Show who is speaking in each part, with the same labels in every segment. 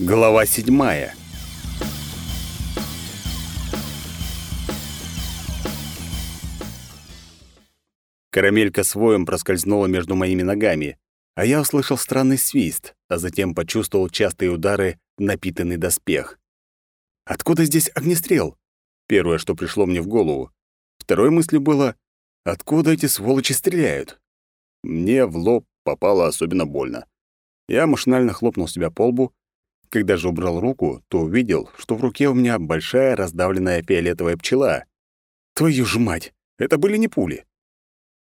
Speaker 1: Глава седьмая. Карамелька с воем проскользнула между моими ногами, а я услышал странный свист, а затем почувствовал частые удары напитанный доспех. Откуда здесь огнестрел? Первое, что пришло мне в голову. Второй мыслью было, откуда эти сволочи стреляют? Мне в лоб попало особенно больно. Я машинально хлопнул себя по лбу когда же убрал руку, то увидел, что в руке у меня большая раздавленная фиолетовая пчела. Твою ж мать, это были не пули.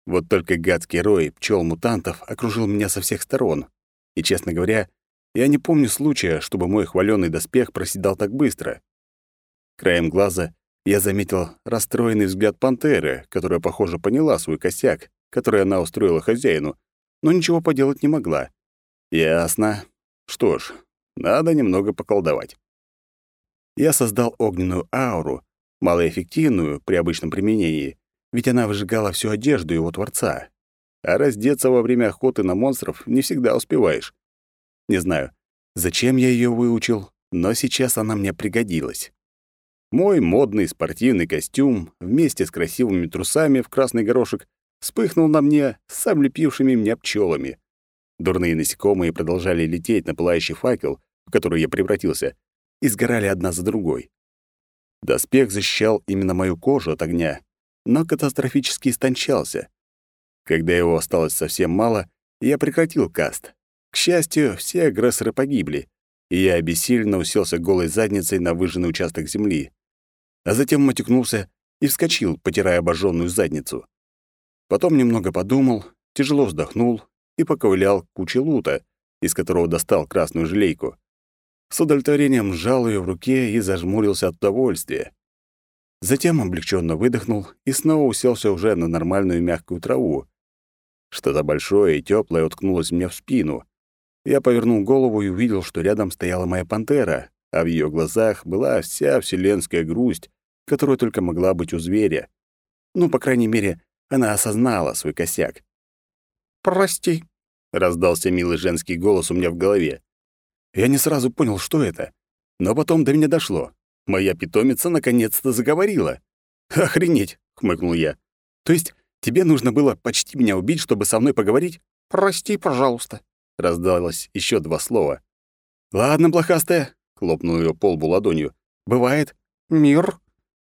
Speaker 1: Вот только гадский рой пчел-мутантов окружил меня со всех сторон. И, честно говоря, я не помню случая, чтобы мой хваленый доспех проседал так быстро. Краем глаза я заметил расстроенный взгляд пантеры, которая, похоже, поняла свой косяк, который она устроила хозяину, но ничего поделать не могла. Ясно. Что ж, надо немного поколдовать. Я создал огненную ауру, малоэффективную при обычном применении, ведь она выжигала всю одежду его творца. А раздеться во время охоты на монстров не всегда успеваешь. Не знаю, зачем я ее выучил, но сейчас она мне пригодилась. Мой модный спортивный костюм вместе с красивыми трусами в красный горошек вспыхнул на мне с облепившими меня пчелами. Дурные насекомые продолжали лететь на пылающий факел, в которую я превратился, и сгорали одна за другой. Доспех защищал именно мою кожу от огня, но катастрофически истончался. Когда его осталось совсем мало, я прекратил каст. К счастью, все агрессоры погибли, и я обессиленно уселся голой задницей на выжженный участок земли. А затем матюкнулся и вскочил, потирая обожженную задницу. Потом немного подумал, тяжело вздохнул и поковылял к куче лута, из которого достал красную желейку. С удовлетворением сжал ее в руке и зажмурился от удовольствия. Затем облегченно выдохнул и снова уселся уже на нормальную мягкую траву. Что-то большое и теплое уткнулось мне в спину. Я повернул голову и увидел, что рядом стояла моя пантера, а в ее глазах была вся вселенская грусть, которая только могла быть у зверя. Ну, по крайней мере, она осознала свой косяк.
Speaker 2: «Прости», — раздался милый женский голос у меня в голове.
Speaker 1: Я не сразу понял, что это. Но потом до меня дошло. Моя питомица наконец-то заговорила. «Охренеть!» — хмыкнул я. «То есть тебе нужно было почти меня убить, чтобы со мной поговорить?»
Speaker 2: «Прости, пожалуйста», —
Speaker 1: раздалось еще два слова. «Ладно, блохастая», — хлопнул ее по лбу ладонью. «Бывает».
Speaker 2: «Мир?»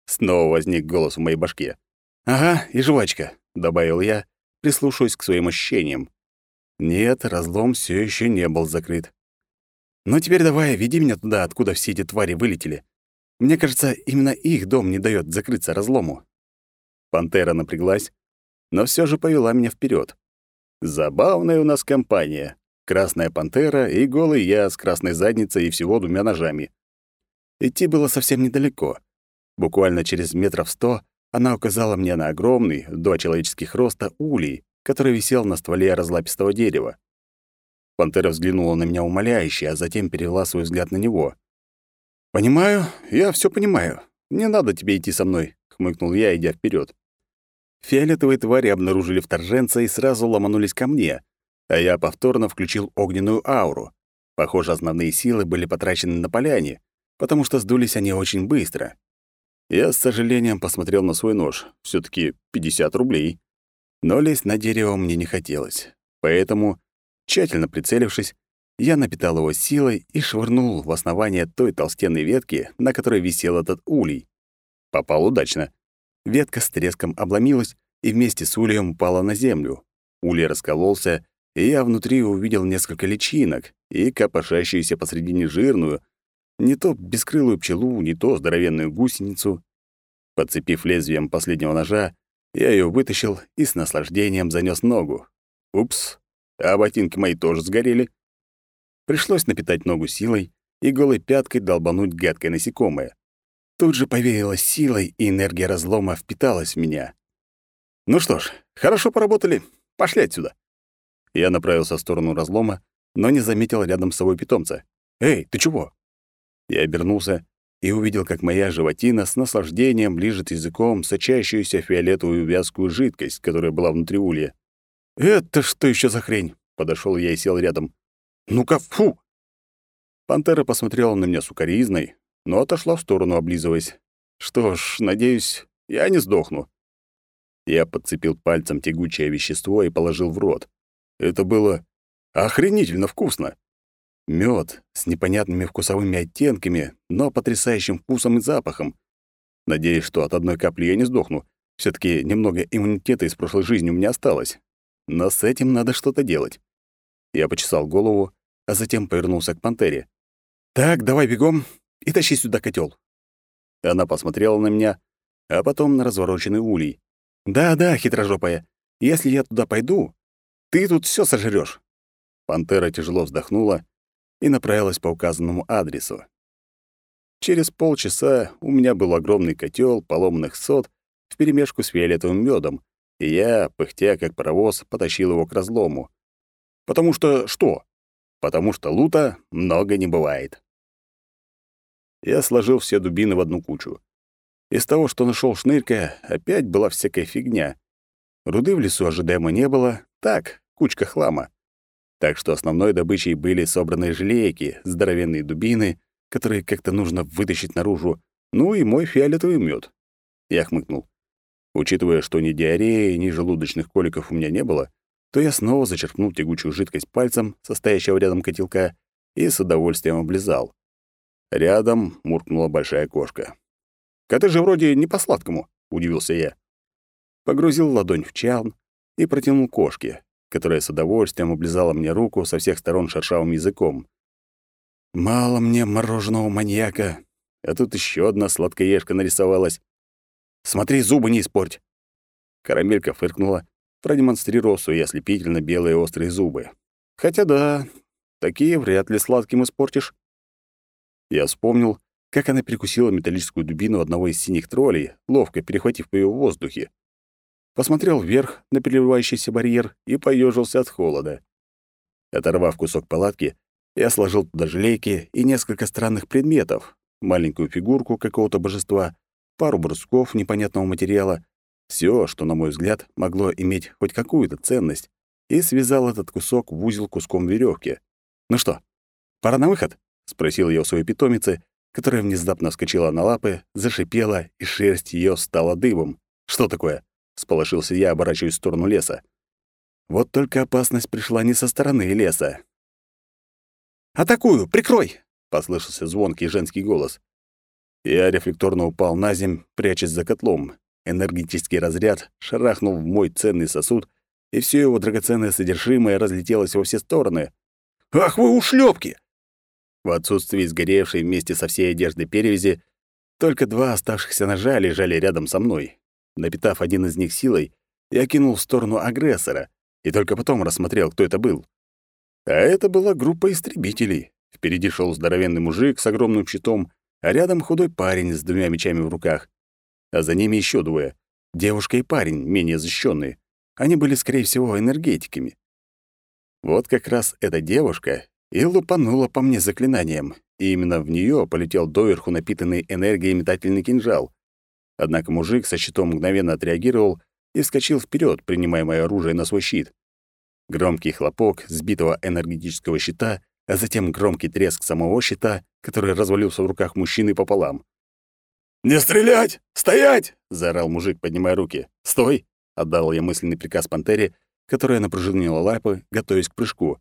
Speaker 1: Снова возник голос в моей башке. «Ага, и жвачка», — добавил я, прислушиваясь к своим ощущениям. Нет, разлом все еще не был закрыт. Ну теперь давай, веди меня туда, откуда все эти твари вылетели. Мне кажется, именно их дом не дает закрыться разлому. Пантера напряглась, но все же повела меня вперед. Забавная у нас компания. Красная пантера и голый я с красной задницей и всего двумя ножами. Идти было совсем недалеко. Буквально через метров сто она указала мне на огромный, два человеческих роста, улей, который висел на стволе разлапистого дерева. Пантера взглянула на меня умоляюще, а затем перевела свой взгляд на него. «Понимаю, я все понимаю. Не надо тебе идти со мной», — хмыкнул я, идя вперед. Фиолетовые твари обнаружили вторженца и сразу ломанулись ко мне, а я повторно включил огненную ауру. Похоже, основные силы были потрачены на поляне, потому что сдулись они очень быстро. Я с сожалением посмотрел на свой нож. все таки 50 рублей. Но лезть на дерево мне не хотелось. Поэтому Тщательно прицелившись, я напитал его силой и швырнул в основание той толстенной ветки, на которой висел этот улей. Попал удачно. Ветка с треском обломилась и вместе с ульем упала на землю. Улей раскололся, и я внутри увидел несколько личинок и копошащуюся посредине жирную, не то бескрылую пчелу, не то здоровенную гусеницу. Подцепив лезвием последнего ножа, я ее вытащил и с наслаждением занёс ногу. Упс, а ботинки мои тоже сгорели. Пришлось напитать ногу силой и голой пяткой долбануть гадкое насекомое. Тут же повеяло силой, и энергия разлома впиталась в меня. Ну что ж, хорошо поработали. Пошли отсюда. Я направился в сторону разлома, но не заметил рядом с собой питомца. «Эй, ты чего?» Я обернулся и увидел, как моя животина с наслаждением лижет языком сочащуюся фиолетовую вязкую жидкость, которая была внутри улья. «Это что еще за хрень?» Подошел я и сел рядом. «Ну-ка, фу!» Пантера посмотрела на меня сукоризной, но отошла в сторону, облизываясь. Что ж, надеюсь, я не сдохну. Я подцепил пальцем тягучее вещество и положил в рот. Это было охренительно вкусно. Мед с непонятными вкусовыми оттенками, но потрясающим вкусом и запахом. Надеюсь, что от одной капли я не сдохну. все таки немного иммунитета из прошлой жизни у меня осталось. Но с этим надо что-то делать. Я почесал голову, а затем повернулся к пантере. «Так, давай бегом и тащи сюда котел. Она посмотрела на меня, а потом на развороченный улей. «Да-да, хитрожопая, если я туда пойду, ты тут все сожрёшь». Пантера тяжело вздохнула и направилась по указанному адресу. Через полчаса у меня был огромный котел поломанных сот вперемешку с фиолетовым медом, и я, пыхтя как паровоз, потащил его к разлому. Потому что что? Потому что лута много не бывает. Я сложил все дубины в одну кучу. Из того, что нашел шнырька, опять была всякая фигня. Руды в лесу ожидаемо не было, так, кучка хлама. Так что основной добычей были собранные желейки, здоровенные дубины, которые как-то нужно вытащить наружу, ну и мой фиолетовый мед. Я хмыкнул. Учитывая, что ни диареи, ни желудочных коликов у меня не было, то я снова зачерпнул тягучую жидкость пальцем, состоящего рядом котелка, и с удовольствием облизал. Рядом муркнула большая кошка. «Это же вроде не по-сладкому», — удивился я. Погрузил ладонь в чан и протянул кошке, которая с удовольствием облизала мне руку со всех сторон шершавым языком. «Мало мне мороженого маньяка, а тут еще одна сладкоежка нарисовалась. Смотри, зубы не испорть!» Карамелька фыркнула, продемонстрировав свои ослепительно белые острые зубы. «Хотя да, такие вряд ли сладким испортишь». Я вспомнил, как она перекусила металлическую дубину одного из синих троллей, ловко перехватив ее в воздухе. Посмотрел вверх на переливающийся барьер и поежился от холода. Оторвав кусок палатки, я сложил туда желейки и несколько странных предметов, маленькую фигурку какого-то божества, пару брусков непонятного материала, все, что, на мой взгляд, могло иметь хоть какую-то ценность, и связал этот кусок в узел куском веревки. «Ну что, пора на выход?» — спросил я у своей питомицы, которая внезапно вскочила на лапы, зашипела, и шерсть ее стала дыбом. «Что такое?» — сполошился я, оборачиваясь в сторону леса. Вот только опасность пришла не со стороны леса. «Атакую! Прикрой!» — послышался звонкий женский голос. Я рефлекторно упал на земь, прячась за котлом. Энергетический разряд шарахнул в мой ценный сосуд, и все его драгоценное содержимое разлетелось во все стороны. «Ах вы ушлепки! В отсутствии сгоревшей вместе со всей одеждой перевязи, только два оставшихся ножа лежали рядом со мной. Напитав один из них силой, я кинул в сторону агрессора и только потом рассмотрел, кто это был. А это была группа истребителей. Впереди шел здоровенный мужик с огромным щитом, а рядом худой парень с двумя мечами в руках. А за ними еще двое — девушка и парень, менее защищенные. Они были, скорее всего, энергетиками. Вот как раз эта девушка и лупанула по мне заклинанием, и именно в нее полетел доверху напитанный энергией метательный кинжал. Однако мужик со щитом мгновенно отреагировал и вскочил вперед, принимая мое оружие на свой щит. Громкий хлопок сбитого энергетического щита, а затем громкий треск самого щита, который развалился в руках мужчины пополам. «Не стрелять! Стоять!» — заорал мужик, поднимая руки. «Стой!» — отдал я мысленный приказ пантере, которая напружинила лапы, готовясь к прыжку.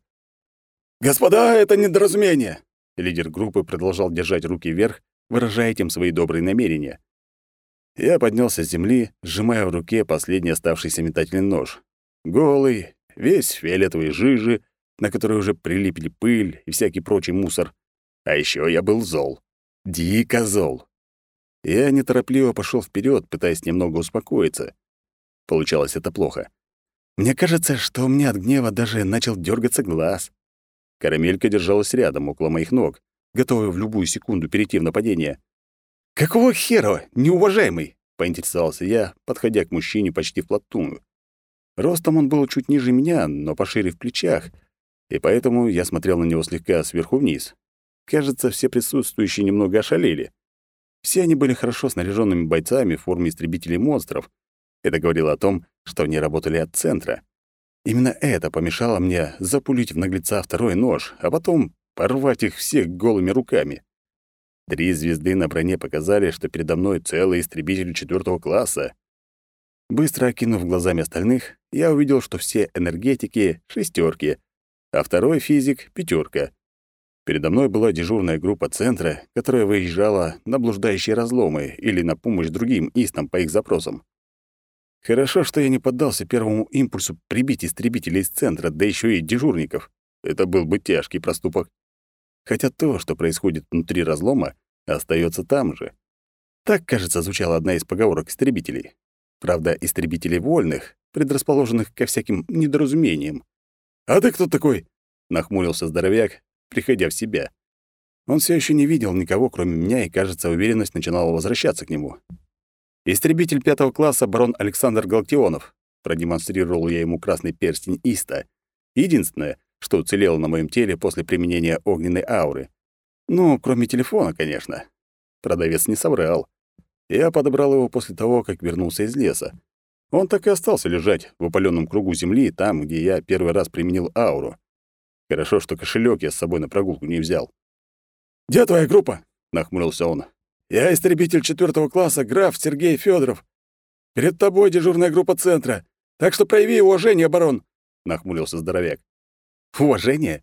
Speaker 1: «Господа, это недоразумение!» Лидер группы продолжал держать руки вверх, выражая этим свои добрые намерения. Я поднялся с земли, сжимая в руке последний оставшийся метательный нож. Голый, весь фиолетовый жижи, на который уже прилипли пыль и всякий прочий мусор. А еще я был зол. Дико зол. Я неторопливо пошел вперед, пытаясь немного успокоиться. Получалось это плохо. Мне кажется, что у меня от гнева даже начал дергаться глаз. Карамелька держалась рядом, около моих ног, готовая в любую секунду перейти в нападение. «Какого хера, неуважаемый?» — поинтересовался я, подходя к мужчине почти вплотную. Ростом он был чуть ниже меня, но пошире в плечах, и поэтому я смотрел на него слегка сверху вниз. Кажется, все присутствующие немного ошалели. Все они были хорошо снаряженными бойцами в форме истребителей монстров. Это говорило о том, что они работали от центра. Именно это помешало мне запулить в наглеца второй нож, а потом порвать их всех голыми руками. Три звезды на броне показали, что передо мной целый истребитель четвертого класса. Быстро окинув глазами остальных, я увидел, что все энергетики — шестерки, а второй физик — пятерка. Передо мной была дежурная группа центра, которая выезжала на блуждающие разломы или на помощь другим истам по их запросам. Хорошо, что я не поддался первому импульсу прибить истребителей из центра, да еще и дежурников. Это был бы тяжкий проступок. Хотя то, что происходит внутри разлома, остается там же. Так, кажется, звучала одна из поговорок истребителей. Правда, истребителей вольных, предрасположенных ко всяким недоразумениям. «А ты кто такой?» — нахмурился здоровяк, приходя в себя. Он все еще не видел никого, кроме меня, и, кажется, уверенность начинала возвращаться к нему. «Истребитель пятого класса барон Александр Галактионов», — продемонстрировал я ему красный перстень Иста. Единственное, что уцелело на моем теле после применения огненной ауры. Ну, кроме телефона, конечно. Продавец не соврал. Я подобрал его после того, как вернулся из леса. Он так и остался лежать в опаленном кругу земли, там, где я первый раз применил ауру. Хорошо, что кошелек я с собой на прогулку не взял. «Где твоя группа?» — нахмурился он. «Я истребитель четвертого класса, граф Сергей Федоров. Перед тобой дежурная группа центра, так что прояви уважение, барон!» — нахмурился здоровяк. «Уважение?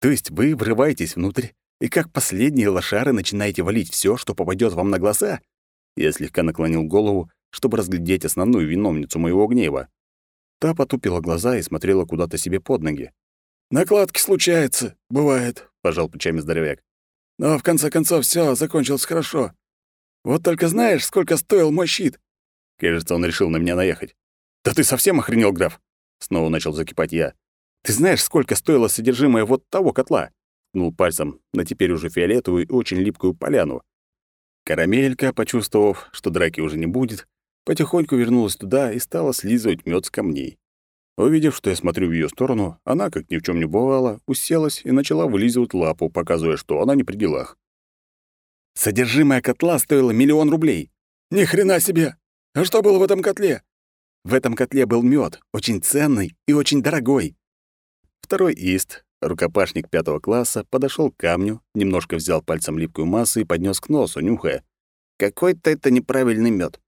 Speaker 1: То есть вы врываетесь внутрь и как последние лошары начинаете валить все, что попадет вам на глаза?» Я слегка наклонил голову, чтобы разглядеть основную виновницу моего гнева. Та потупила глаза и смотрела куда-то себе под ноги. «Накладки случаются, бывает», — пожал плечами здоровяк. «Но в конце концов все закончилось хорошо. Вот только знаешь, сколько стоил мой щит?» Кажется, он решил на меня наехать. «Да ты совсем охренел, граф?» Снова начал закипать я. «Ты знаешь, сколько стоило содержимое вот того котла?» Ткнул пальцем на теперь уже фиолетовую и очень липкую поляну. Карамелька, почувствовав, что драки уже не будет, потихоньку вернулась туда и стала слизывать мед с камней. Увидев, что я смотрю в ее сторону, она, как ни в чем не бывало, уселась и начала вылизывать лапу, показывая, что она не при делах. Содержимое котла стоило миллион рублей. Ни хрена себе! А что было в этом котле? В этом котле был мед, очень ценный и очень дорогой. Второй ист, Рукопашник пятого класса подошел к камню, немножко взял пальцем липкую массу и поднес к носу, нюхая. Какой-то это неправильный мед.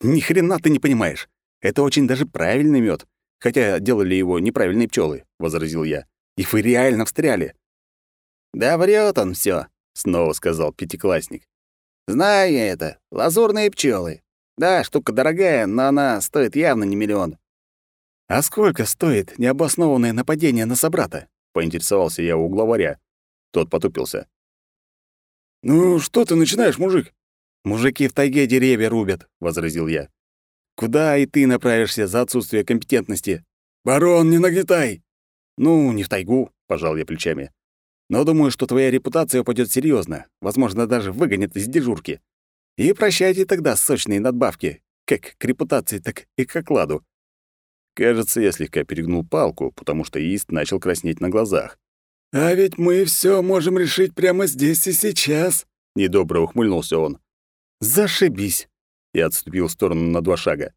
Speaker 1: Ни хрена ты не понимаешь. Это очень даже правильный мед, хотя делали его неправильные пчелы, возразил я. И вы реально встряли. Да врет он все, снова сказал пятиклассник. Знаю я это. Лазурные пчелы. Да, штука дорогая, но она стоит явно не миллион. А сколько стоит необоснованное нападение на собрата? поинтересовался я у главаря. Тот потупился. «Ну, что ты начинаешь, мужик?» «Мужики в тайге деревья рубят», — возразил я. «Куда и ты направишься за отсутствие компетентности?» «Барон, не нагнетай!» «Ну, не в тайгу», — пожал я плечами. «Но думаю, что твоя репутация упадет серьезно, возможно, даже выгонят из дежурки. И прощайте тогда сочные надбавки, как к репутации, так и к окладу. Кажется, я слегка перегнул палку, потому что Ист начал краснеть на глазах. «А ведь мы все можем решить прямо здесь и сейчас», — недобро ухмыльнулся он. «Зашибись!» — я отступил в сторону на два шага.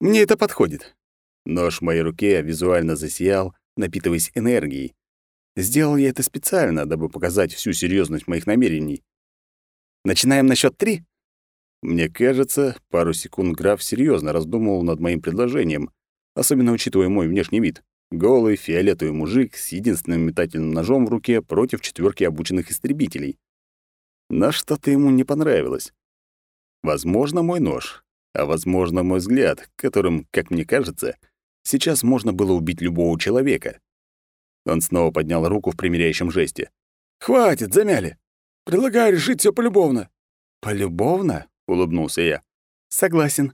Speaker 1: «Мне это подходит». Нож в моей руке визуально засиял, напитываясь энергией. Сделал я это специально, дабы показать всю серьезность моих намерений. «Начинаем на счет три?» Мне кажется, пару секунд граф серьезно раздумывал над моим предложением, особенно учитывая мой внешний вид. Голый, фиолетовый мужик с единственным метательным ножом в руке против четверки обученных истребителей. Но что-то ему не понравилось. Возможно, мой нож, а возможно, мой взгляд, которым, как мне кажется, сейчас можно было убить любого человека. Он снова поднял руку в примиряющем жесте. «Хватит, замяли! Предлагаю решить все полюбовно». «Полюбовно?» — улыбнулся я. «Согласен.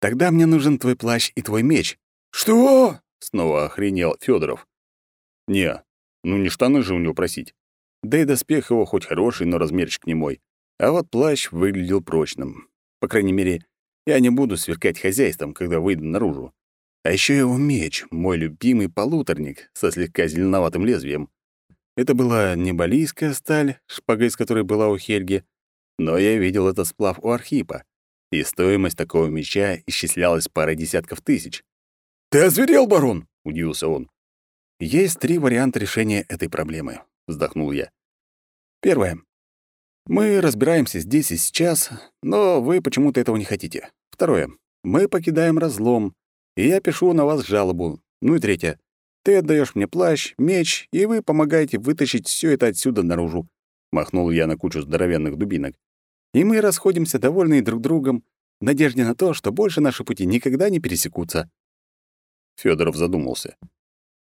Speaker 1: Тогда мне нужен твой плащ и твой меч». «Что?» — снова охренел Федоров. «Не, ну не штаны же у него просить. Да и доспех его хоть хороший, но размерчик не мой. А вот плащ выглядел прочным. По крайней мере, я не буду сверкать хозяйством, когда выйду наружу. А еще его меч, мой любимый полуторник со слегка зеленоватым лезвием. Это была не балийская сталь, шпага из которой была у Хельги, но я видел этот сплав у Архипа и стоимость такого меча исчислялась парой десятков тысяч. «Ты озверел, барон?» — удивился он. «Есть три варианта решения этой проблемы. — вздохнул я. «Первое. Мы разбираемся здесь и сейчас, но вы почему-то этого не хотите. Второе. Мы покидаем разлом, и я пишу на вас жалобу. Ну и третье. Ты отдаешь мне плащ, меч, и вы помогаете вытащить все это отсюда наружу. Махнул я на кучу здоровенных дубинок. И мы расходимся, довольные друг другом, в надежде на то, что больше наши пути никогда не пересекутся. Федоров задумался.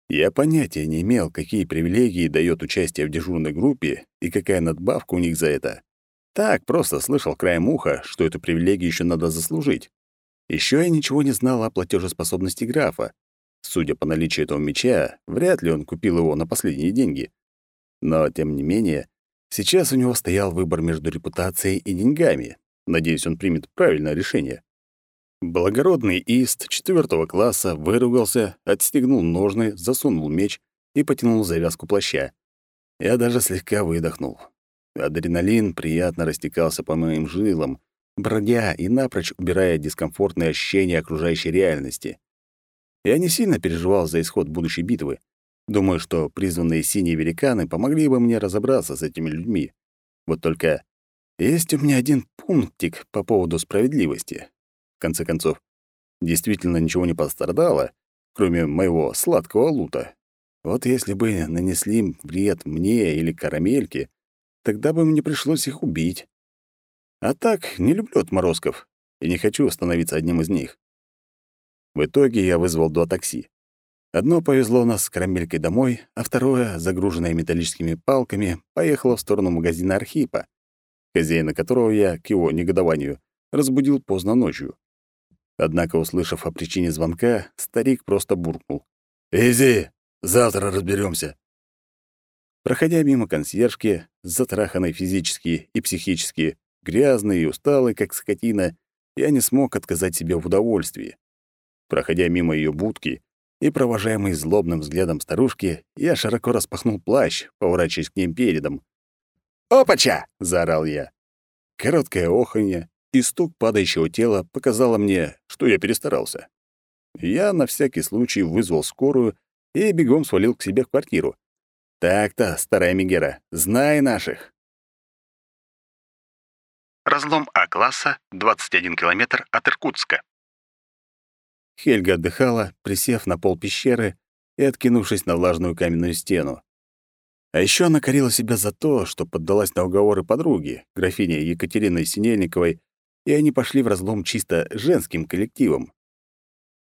Speaker 1: Я понятия не имел, какие привилегии дает участие в дежурной группе и какая надбавка у них за это. Так, просто слышал краем уха, что эту привилегию еще надо заслужить. Еще я ничего не знал о платежеспособности графа. Судя по наличию этого меча, вряд ли он купил его на последние деньги. Но, тем не менее, сейчас у него стоял выбор между репутацией и деньгами. Надеюсь, он примет правильное решение. Благородный Ист четвертого класса выругался, отстегнул ножны, засунул меч и потянул завязку плаща. Я даже слегка выдохнул. Адреналин приятно растекался по моим жилам, бродя и напрочь убирая дискомфортные ощущения окружающей реальности. Я не сильно переживал за исход будущей битвы. Думаю, что призванные синие великаны помогли бы мне разобраться с этими людьми. Вот только есть у меня один пунктик по поводу справедливости. В конце концов, действительно ничего не пострадало, кроме моего сладкого лута. Вот если бы нанесли вред мне или карамельке, тогда бы мне пришлось их убить. А так, не люблю отморозков и не хочу становиться одним из них. В итоге я вызвал два такси. Одно повезло нас с карамелькой домой, а второе, загруженное металлическими палками, поехало в сторону магазина Архипа, хозяина которого я, к его негодованию, разбудил поздно ночью. Однако, услышав о причине звонка, старик просто буркнул. «Изи, завтра разберемся. Проходя мимо консьержки, затраханной физически и психически, грязной и усталой, как скотина, я не смог отказать себе в удовольствии. Проходя мимо ее будки и провожаемый злобным взглядом старушки, я широко распахнул плащ, поворачиваясь к ним передом. «Опача!» — заорал я. Короткое оханье, и стук падающего тела показало мне, что я перестарался. Я на всякий случай вызвал скорую и бегом свалил к себе в квартиру. Так-то, старая Мегера, знай наших.
Speaker 2: Разлом А-класса, 21 километр от Иркутска.
Speaker 1: Хельга отдыхала, присев на пол пещеры и откинувшись на влажную каменную стену. А еще она корила себя за то, что поддалась на уговоры подруги, графини Екатерины Синельниковой и они пошли в разлом чисто женским коллективом.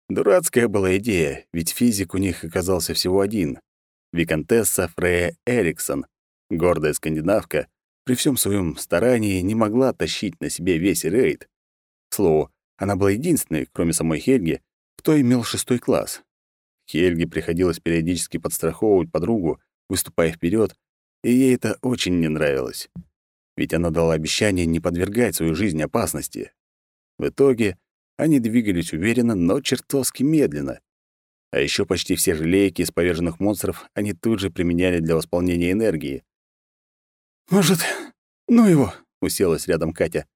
Speaker 1: Дурацкая была идея, ведь физик у них оказался всего один — виконтесса Фрея Эриксон, гордая скандинавка, при всем своем старании не могла тащить на себе весь рейд. К слову, она была единственной, кроме самой Хельги, кто имел шестой класс. Хельге приходилось периодически подстраховывать подругу, выступая вперед, и ей это очень не нравилось ведь она дала обещание не подвергать свою жизнь опасности. В итоге они двигались уверенно, но чертовски медленно. А еще почти все желейки из поверженных монстров они тут же применяли для восполнения энергии. «Может, ну его?» — уселась рядом Катя.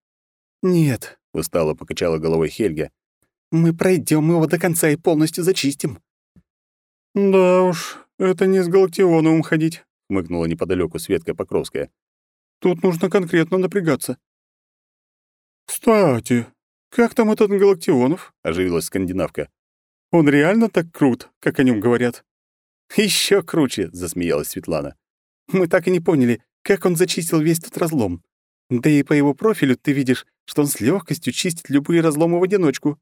Speaker 1: «Нет», — устало покачала головой Хельга. «Мы пройдем его до конца и полностью зачистим». «Да уж, это не с Галактионовым ходить», — хмыкнула неподалеку Светка Покровская. Тут нужно конкретно напрягаться. «Кстати, как там этот Галактионов?» — оживилась скандинавка. «Он реально так крут, как о нем говорят?» Еще круче!» — засмеялась Светлана. «Мы так и не поняли, как он зачистил весь этот разлом. Да и по его профилю ты видишь, что он с легкостью чистит любые разломы в одиночку».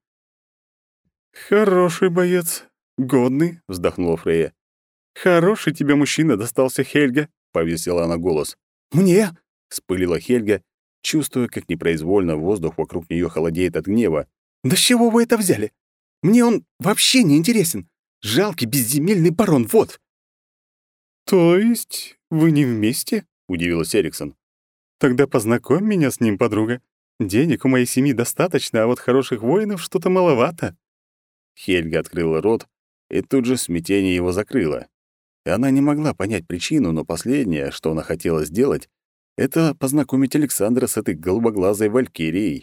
Speaker 1: «Хороший боец, годный», — вздохнула Фрея. «Хороший тебе мужчина достался, Хельга», — повесила она голос. «Мне?» Вспылила Хельга, чувствуя, как непроизвольно воздух вокруг нее холодеет от гнева. «Да с чего вы это взяли? Мне он вообще не интересен. Жалкий безземельный барон, вот!» «То есть вы не вместе?» — удивилась Эриксон. «Тогда познакомь меня с ним, подруга. Денег у моей семьи достаточно, а вот хороших воинов что-то маловато». Хельга открыла рот, и тут же смятение его закрыло. Она не могла понять причину, но последнее, что она хотела сделать, это познакомить Александра с этой голубоглазой валькирией.